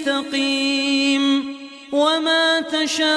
يستقيم وما تشاءون